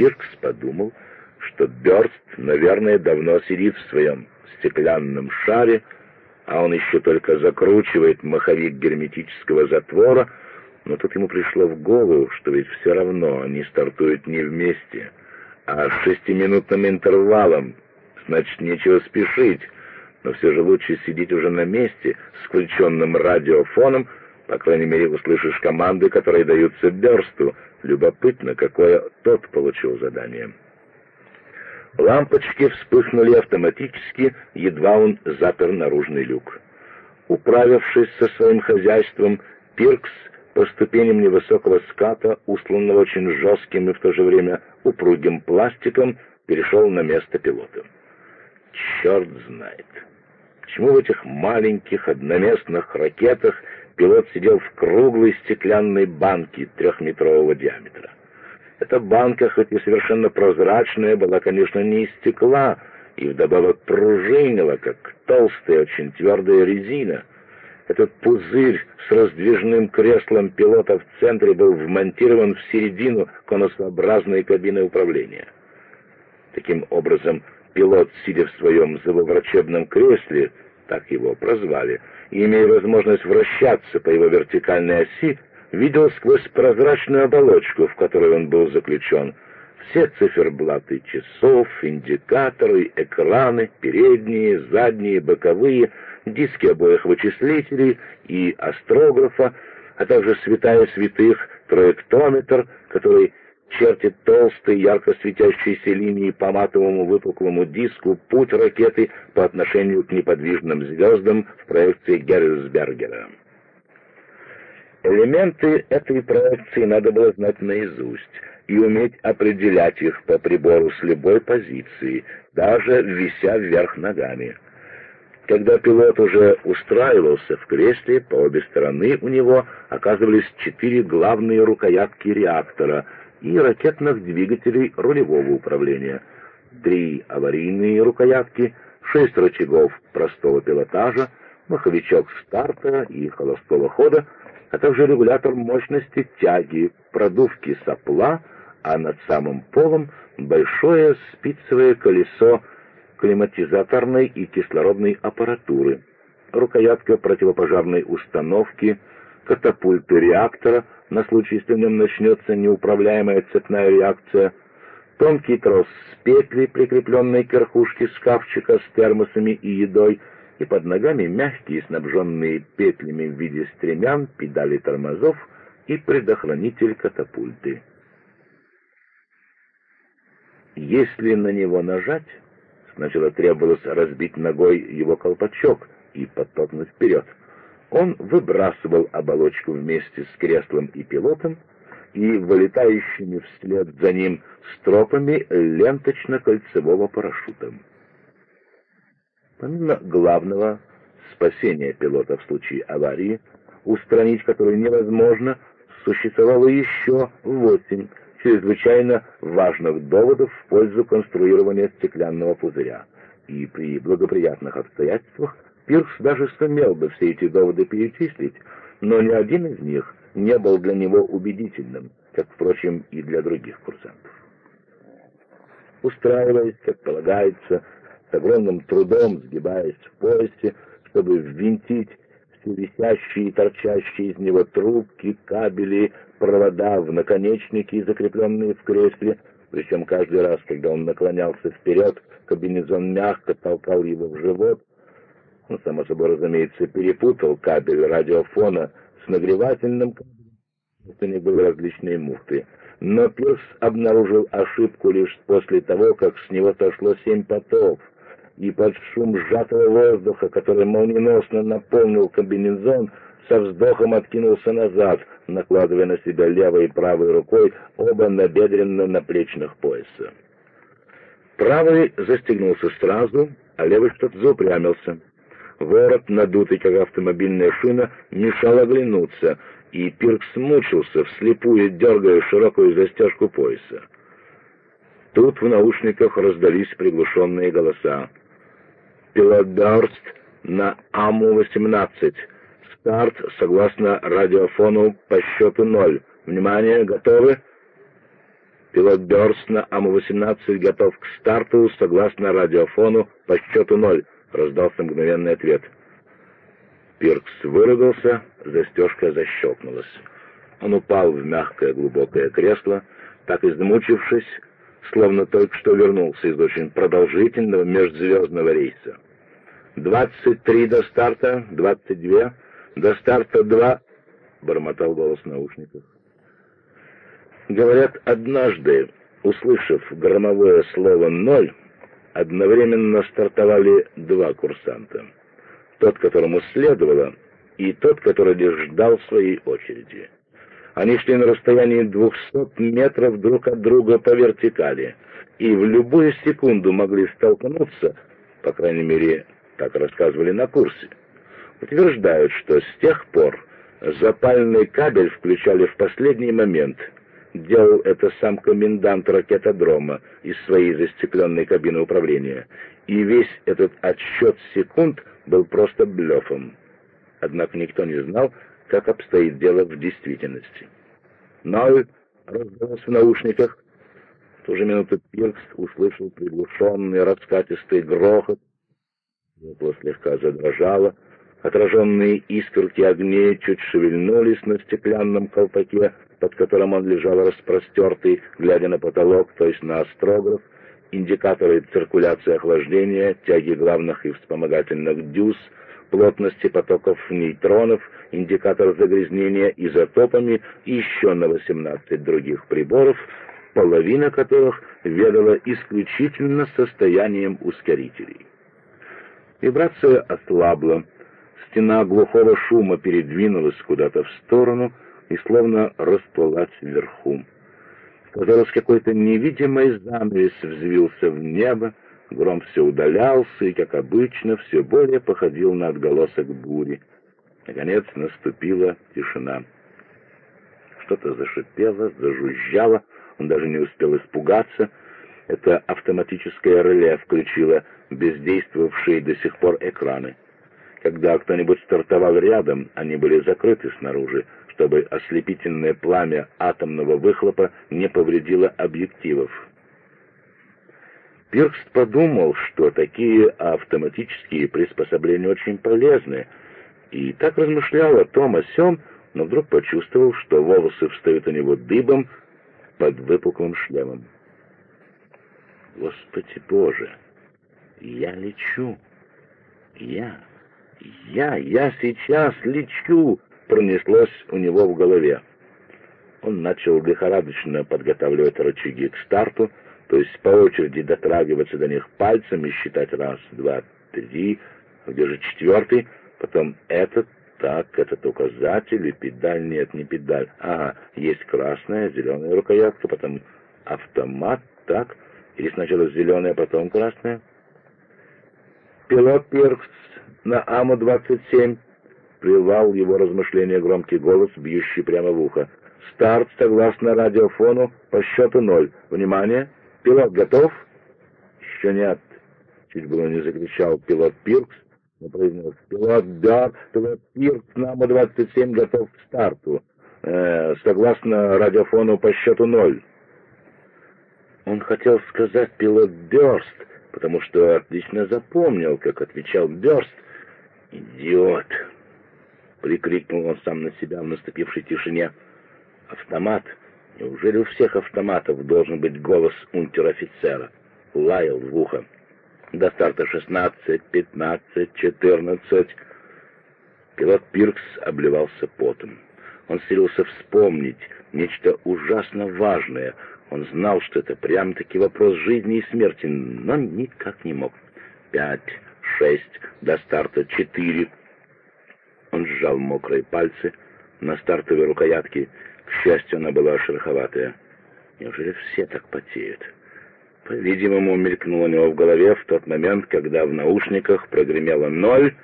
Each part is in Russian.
Пиркс подумал, что Бёрст, наверное, давно сидит в своем стеклянном шаре, а он еще только закручивает маховик герметического затвора, но тут ему пришло в голову, что ведь все равно они стартуют не вместе, а с шестиминутным интервалом, значит, нечего спешить, но все же лучше сидеть уже на месте с включенным радиофоном, по крайней мере, услышишь команды, которые даются Бёрсту. Любопытно, какое тот получил задание. Лампочки вспыхнули автоматически, едва он запер наружный люк. Управившись со своим хозяйством, Пиркс по ступеням невысокого ската, усланного очень жестким и в то же время упругим пластиком, перешел на место пилота. Черт знает, почему в этих маленьких одноместных ракетах пилот сидел в круглой стеклянной банке трехметрового диаметра. Эта банка, хоть и совершенно прозрачная, была, конечно, не из стекла, и вдобавок пружинила, как толстая, очень твердая резина. Этот пузырь с раздвижным креслом пилота в центре был вмонтирован в середину конусообразной кабины управления. Таким образом, пилот, сидя в своем зубоврачебном кресле, так его прозвали, и имея возможность вращаться по его вертикальной оси, видел сквозь прозрачную оболочку, в которой он был заключен, все циферблаты часов, индикаторы, экраны, передние, задние, боковые, диски обоих вычислителей и астрографа, а также святая святых троектометр, который чертит толстые, ярко светящиеся линии по матовому выпуклому диску путь ракеты по отношению к неподвижным звездам в проекции Геррисбергера. Элементы этой проекции надо было знать наизусть и уметь определять их по прибору с любой позиции, даже вися вверх ногами. Когда пилот уже устраивался в кресле, по обе стороны у него оказывались четыре главные рукоятки реактора и ракетных двигателей рулевого управления, три аварийные рукоятки, шесть рычагов простого пилотажа, маховичок старта и холостого хода, а также регулятор мощности тяги, продувки сопла, а над самым полом большое спицевое колесо климатизаторной и кислородной аппаратуры, рукоятка противопожарной установки, катапульты реактора на случай, если в нем начнется неуправляемая цепная реакция, тонкий трос с петлей, прикрепленной к верхушке шкафчика с термосами и едой, и под ногами мягкие, снабженные петлями в виде стремян, педали тормозов и предохранитель катапульты. Если на него нажать, сначала требовалось разбить ногой его колпачок и подтолкнуть вперед. Он выбрасывал оболочку вместе с креслом и пилотом и вылетающими вслед за ним стропами ленточно-кольцевого парашюта. Помимо главного спасения пилота в случае аварии, устранить которую невозможно, существовало еще восемь чрезвычайно важных доводов в пользу конструирования стеклянного пузыря. И при благоприятных обстоятельствах Пирс даже сумел бы все эти доводы перечислить, но ни один из них не был для него убедительным, как, впрочем, и для других курсантов. Устраиваясь, как полагается, с огромным трудом сгибаясь в поясе, чтобы ввинтить все висящие и торчащие из него трубки, кабели, провода в наконечники, закрепленные в кресле, причем каждый раз, когда он наклонялся вперед, кабинезон мягко толкал его в живот. Он, само собой, разумеется, перепутал кабель радиофона с нагревательным кабелем. Это не были различные муфты. Но Пирс обнаружил ошибку лишь после того, как с него сошло семь потов — и под шум сжатого воздуха, который молниеносно наполнил комбинезон, со вздохом откинулся назад, накладывая на себя левой и правой рукой оба набедренно-наплечных пояса. Правый застегнулся сразу, а левый что-то заупрямился. Ворот, надутый, как автомобильная шина, мешал оглянуться, и Пирк смучился, вслепую дергая широкую застежку пояса. Тут в наушниках раздались приглушенные голоса. Пилот Даурст на АМУ-18. Старт согласно радиофону по счету ноль. Внимание, готовы? Пилот Бёрст на АМ-18 готов к старту согласно радиофону по счету ноль. Раздался мгновенный ответ. Пиркс выругался, застежка защелкнулась. Он упал в мягкое глубокое кресло, так измучившись, словно только что вернулся из очень продолжительного межзвездного рейса. «Двадцать три до старта, двадцать две, до старта два», — бормотал голос в наушниках. Говорят, однажды, услышав громовое слово «ноль», одновременно стартовали два курсанта. Тот, которому следовало, и тот, который лишь ждал своей очереди. Они шли на расстоянии двухсот метров друг от друга по вертикали, и в любую секунду могли столкнуться, по крайней мере, так рассказывали на курсе. Утверждают, что с тех пор запальный кабель включали в последний момент — Делал это сам комендант ракетодрома из своей застекленной кабины управления, и весь этот отсчет секунд был просто блефом. Однако никто не знал, как обстоит дело в действительности. «Ноль!» — раздалось в наушниках. В ту же минуту Пиркс услышал приглушенный раскатистый грохот. Его слегка задрожало — Отраженные искорки огней чуть шевельнулись на стеклянном колпаке, под которым он лежал распростертый, глядя на потолок, то есть на астрограф, индикаторы циркуляции охлаждения, тяги главных и вспомогательных дюз, плотности потоков нейтронов, индикатор загрязнения изотопами и еще на 18 других приборов, половина которых ведала исключительно состоянием ускорителей. Вибрация ослабла, Стена глухого шума передвинулась куда-то в сторону и словно расплылась вверху. Казалось, какой-то невидимый занавес взвился в небо, гром все удалялся и, как обычно, все более походил на отголосок бури. Наконец наступила тишина. Что-то зашипело, зажужжало, он даже не успел испугаться. Это автоматическое реле включило бездействовавшие до сих пор экраны. Когда кто-нибудь стартовал рядом, они были закрыты снаружи, чтобы ослепительное пламя атомного выхлопа не повредило объективов. Пиркст подумал, что такие автоматические приспособления очень полезны, и так размышлял о том, о сём, но вдруг почувствовал, что волосы встают у него дыбом под выпуклым шлемом. «Господи Боже! Я лечу! Я!» «Я, я сейчас лечу!» Пронеслось у него в голове. Он начал лихорадочно подготавливать рычаги к старту, то есть по очереди дотрагиваться до них пальцем и считать раз, два, три, где же четвертый, потом этот, так, этот указатель и педаль, нет, не педаль, ага, есть красная, зеленая рукоятка, потом автомат, так, или сначала зеленая, потом красная. Пилот Пиркс на АМУ-27!» — прервал его размышления громкий голос, бьющий прямо в ухо. «Старт согласно радиофону по счету ноль. Внимание! Пилот готов?» «Еще нет!» — чуть было не закричал пилот Пиркс, но произнес. «Пилот да, пилот Пиркс на АМУ-27 готов к старту. Э, согласно радиофону по счету ноль». Он хотел сказать «пилот Бёрст», потому что отлично запомнил, как отвечал Бёрст, «Идиот!» — прикрикнул он сам на себя в наступившей тишине. «Автомат? Неужели у всех автоматов должен быть голос унтер-офицера?» Лаял в ухо. «До старта шестнадцать, пятнадцать, четырнадцать...» Пилот Пиркс обливался потом. Он силился вспомнить нечто ужасно важное. Он знал, что это прям-таки вопрос жизни и смерти, но никак не мог. «Пять, шесть, до старта четыре. Он сжал мокрые пальцы на стартовой рукоятке. К счастью, она была шероховатая. Неужели все так потеют? По-видимому, мелькнуло у него в голове в тот момент, когда в наушниках прогремело ноль.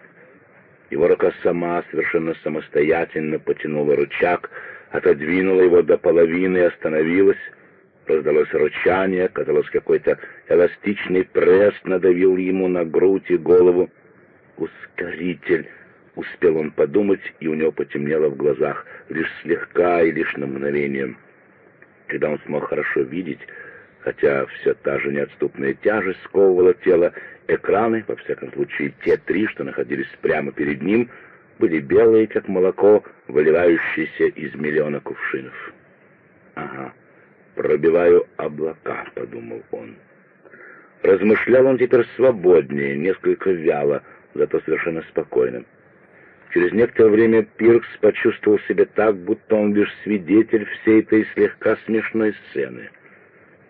Его рука сама, совершенно самостоятельно потянула рычаг, отодвинула его до половины и остановилась. Раздалось рычание, казалось, какой-то эластичный пресс надавил ему на грудь и голову. «Ускоритель!» — успел он подумать, и у него потемнело в глазах, лишь слегка и лишь на мгновение. Когда он смог хорошо видеть, хотя все та же неотступная тяжесть сковывала тело, экраны, во всяком случае те три, что находились прямо перед ним, были белые, как молоко, выливающееся из миллиона кувшинов. «Ага, пробиваю облака», — подумал он. Размышлял он теперь свободнее, несколько вяло, зато совершенно спокойно. Через некоторое время Пиркс почувствовал себя так, будто он лишь свидетель всей этой слегка смешной сцены.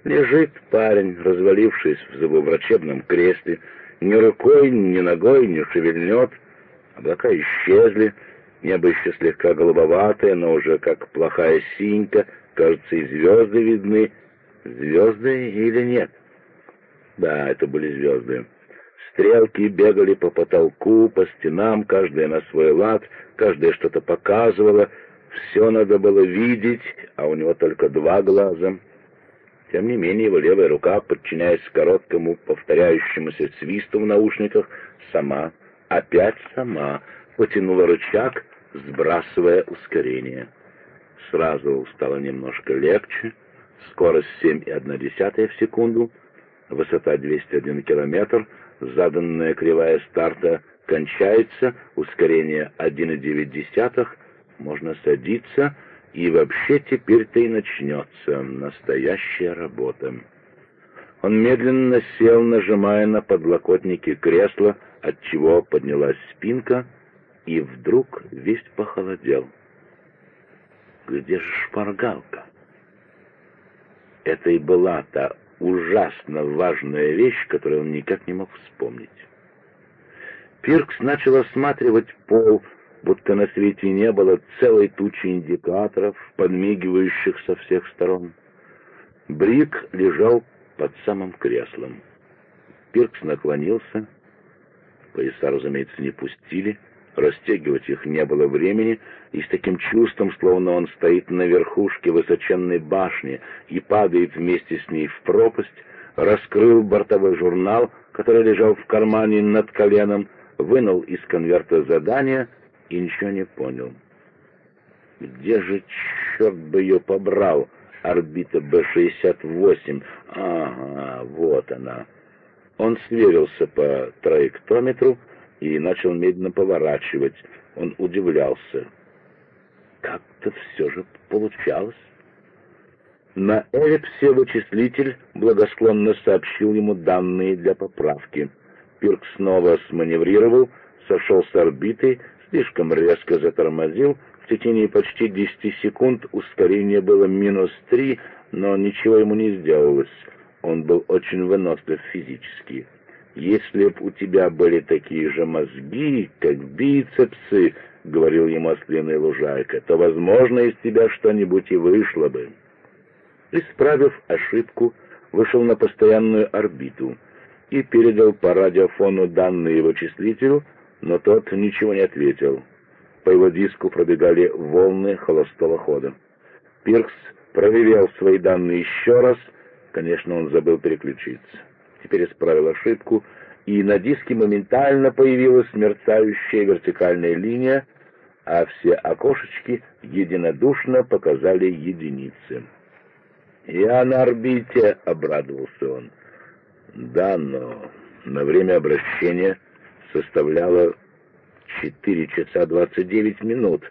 Лежит парень, развалившись в зубоврачебном кресле, ни рукой, ни ногой не шевельнет. Облака исчезли, небо еще слегка голубоватое, но уже как плохая синька, кажется, и звезды видны. Звезды или нет? Да, это были звезды. Стрелки бегали по потолку, по стенам, каждая на свой лад, каждая что-то показывала. Все надо было видеть, а у него только два глаза. Тем не менее, его левая рука, подчиняясь короткому повторяющемуся свисту в наушниках, сама, опять сама, потянула рычаг, сбрасывая ускорение. Сразу стало немножко легче, скорость 7,1 в секунду, высота 201 километр — заданная кривая старта кончается, ускорение 1,9, можно садиться, и вообще теперь-то и начнется настоящая работа. Он медленно сел, нажимая на подлокотники кресла, отчего поднялась спинка, и вдруг весь похолодел. Где же шпаргалка? Это и была та ужасно важная вещь, которую он никак не мог вспомнить. Пиркс начал осматривать пол, будто на свете не было целой тучи индикаторов, подмигивающих со всех сторон. Брик лежал под самым креслом. Пиркс наклонился. Пояса, разумеется, не пустили. Растягивать их не было времени, и с таким чувством, словно он стоит на верхушке высоченной башни и падает вместе с ней в пропасть, раскрыл бортовой журнал, который лежал в кармане над коленом, вынул из конверта задание и ничего не понял. Где же, черт бы ее побрал, орбита Б-68? Ага, вот она. Он сверился по траектометру, и начал медленно поворачивать. Он удивлялся. Как-то все же получалось. На эллипсе вычислитель благосклонно сообщил ему данные для поправки. Пирк снова сманеврировал, сошел с орбиты, слишком резко затормозил. В течение почти 10 секунд ускорение было минус 3, но ничего ему не сделалось. Он был очень вынослив физически. «Если б у тебя были такие же мозги, как бицепсы, — говорил ему ослиный лужайка, — то, возможно, из тебя что-нибудь и вышло бы». Исправив ошибку, вышел на постоянную орбиту и передал по радиофону данные вычислителю, но тот ничего не ответил. По его диску пробегали волны холостого хода. Пиркс проверял свои данные еще раз, конечно, он забыл переключиться теперь исправил ошибку, и на диске моментально появилась мерцающая вертикальная линия, а все окошечки единодушно показали единицы. «Я на орбите», — обрадовался он. «Да, но на время обращения составляло 4 часа 29 минут,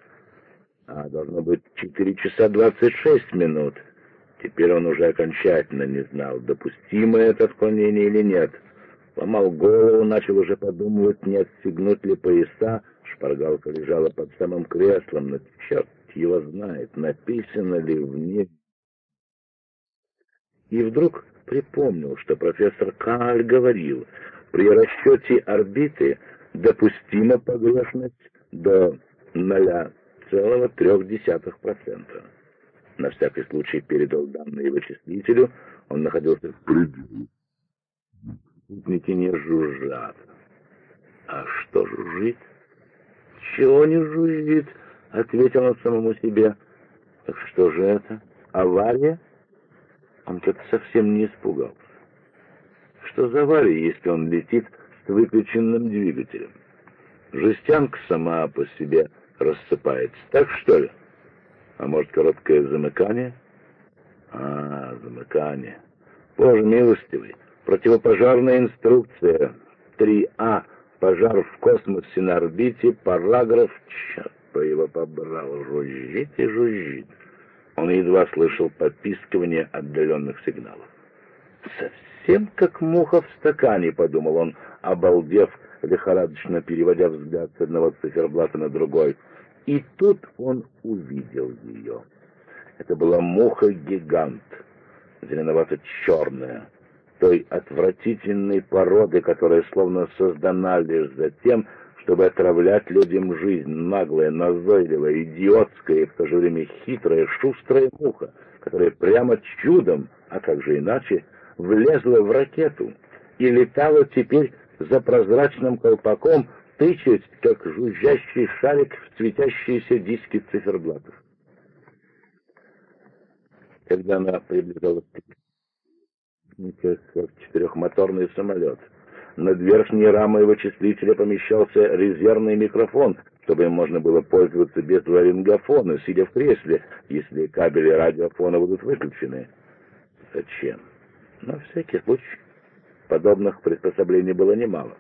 а должно быть 4 часа 26 минут». Теперь он уже окончательно не знал, допустимо это отклонение или нет. Ломал голову, начал уже подумывать, не отстегнуть ли пояса. Шпаргалка лежала под самым креслом, но черт его знает, написано ли в ней. И вдруг припомнил, что профессор Каль говорил, при расчете орбиты допустима погрешность до 0,3% на всякий случай передал данные вычислителю. Он находился в пределе. Спутники не жужжат. А что жужжит? Чего не жужжит? Ответил он самому себе. Так что же это? Авария? Он как-то совсем не испугался. Что за авария, если он летит с выключенным двигателем? Жестянка сама по себе рассыпается. Так что ли? А может, короткое замыкание? А, замыкание. Боже милостивый, противопожарная инструкция 3А, пожар в космосе на орбите, параграф, черт бы его побрал, жужжит и жужжит. Он едва слышал попискивание отдаленных сигналов. «Совсем как муха в стакане», — подумал он, обалдев, лихорадочно переводя взгляд с одного циферблата на другой. И тут он увидел ее. Это была муха-гигант, зеленовато-черная, той отвратительной породы, которая словно создана лишь за тем, чтобы отравлять людям жизнь, наглая, назойливая, идиотская и в то же время хитрая, шустрая муха, которая прямо чудом, а как же иначе, влезла в ракету и летала теперь за прозрачным колпаком, тычась, как жужжащий шарик в светящиеся диски циферблатов. Когда она приближалась к четырехмоторный самолет, над верхней рамой вычислителя помещался резервный микрофон, чтобы им можно было пользоваться без ларингофона, сидя в кресле, если кабели радиофона будут выключены. Зачем? На всякий случай. Подобных приспособлений было немало.